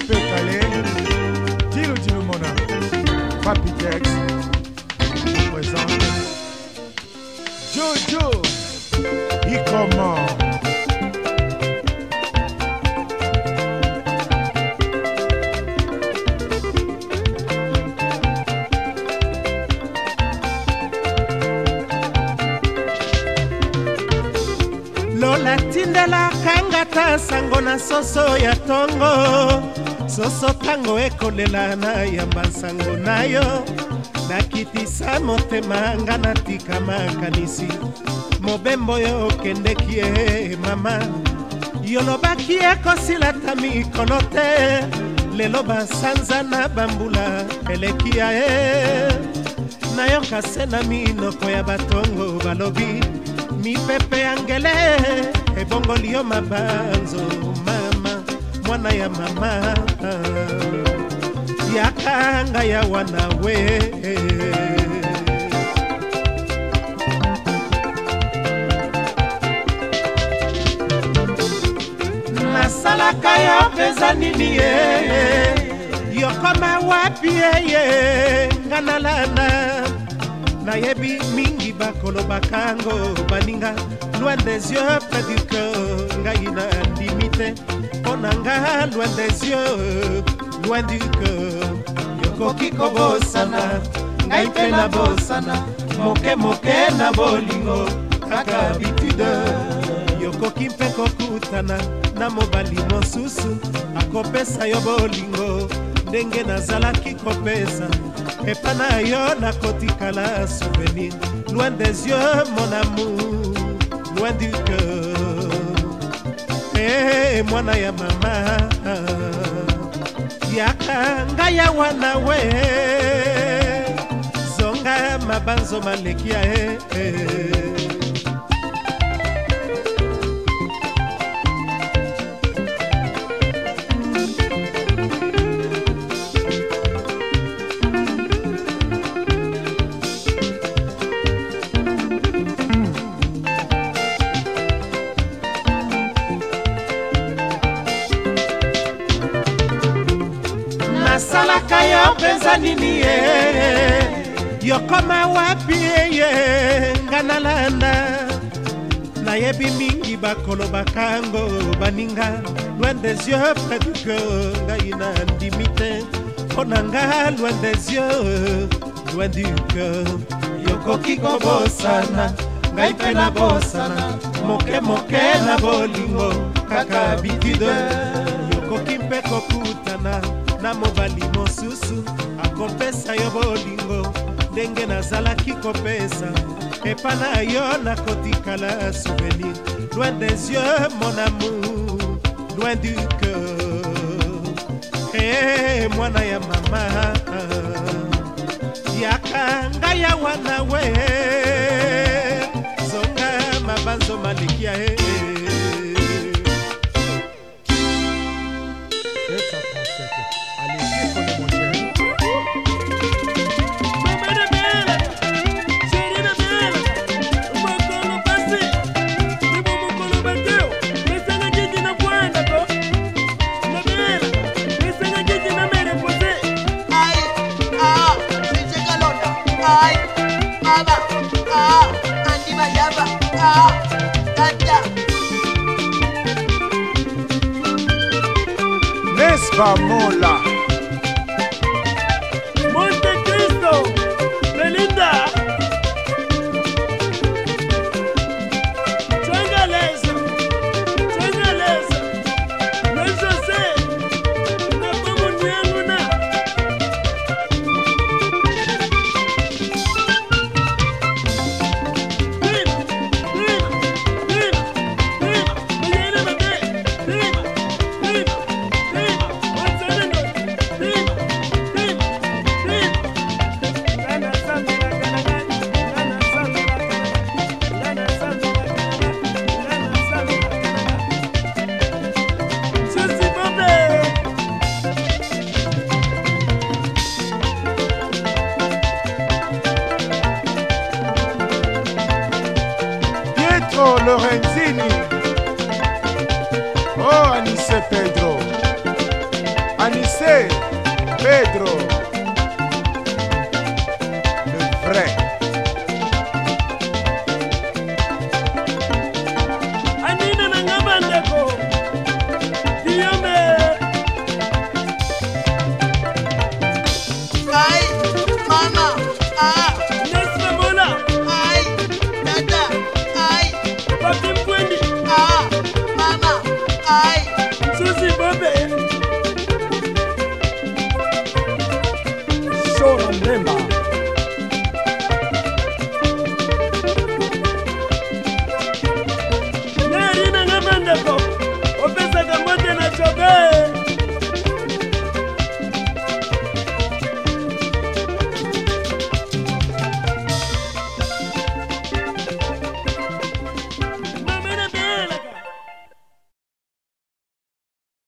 epekale dilu dilu mona papi dex présente jojo ikomor lola tindela kanga ta sango na soso ya tongo soso ntango ekolela na yamba nsango na yo nakitisa motema nga natika makanisi mobembo oyo okendeki ye mama yolobaki ekosila ta mikolo te lelo basanza na bambula eleki ya ye nayoka se na minoko ya batongo balobi mipepe ya ngele ebongoli yo mabanzoma mwana ya mama yaka ngai awa na we nasalaka yo mpenza nini ye yokoma wapi eye nga nalana nayebi mingi bakolobaka ngo baninga loin des yeux près du cœur ngai na na nga loin des yeux loin du cœur yokoki kobosana ngai mpe nabosana moke moke na bolingo kaka bitude yokoki mpe kokutana na mobali mosusu akopesa yo bolingo ndenge nazalaki kopesa epa na yo nakotikala souvenir loin des yeux mon amour loin du cœur e mwana ya mama yaka ngai awa na we zonga mabanzo malekia e, e. kaka yo mpenza nini ye yokoma wapi ye nga nalanda nayebi mingi bakolobaka ngo baninga loin des yeux près du cœur ngai na ndimi te mpo na nga loin des yeux loin du cœur yokoki kobosana ngai mpe nabosana moke moke na bolingo kaka bitude yokoki mpe kokutana na mobali mosusu akopesa yo bolingo ndenge nazalaki kopesa epa na yo nakotikala souvenir loin des yeux mon amour loin du cœur e mwana ya mama yaka ngai awa na we zonga mabanzo malekia e eh, eh. bamola Marco Lorenzini Oh Anissé Pedro Anissé Pedro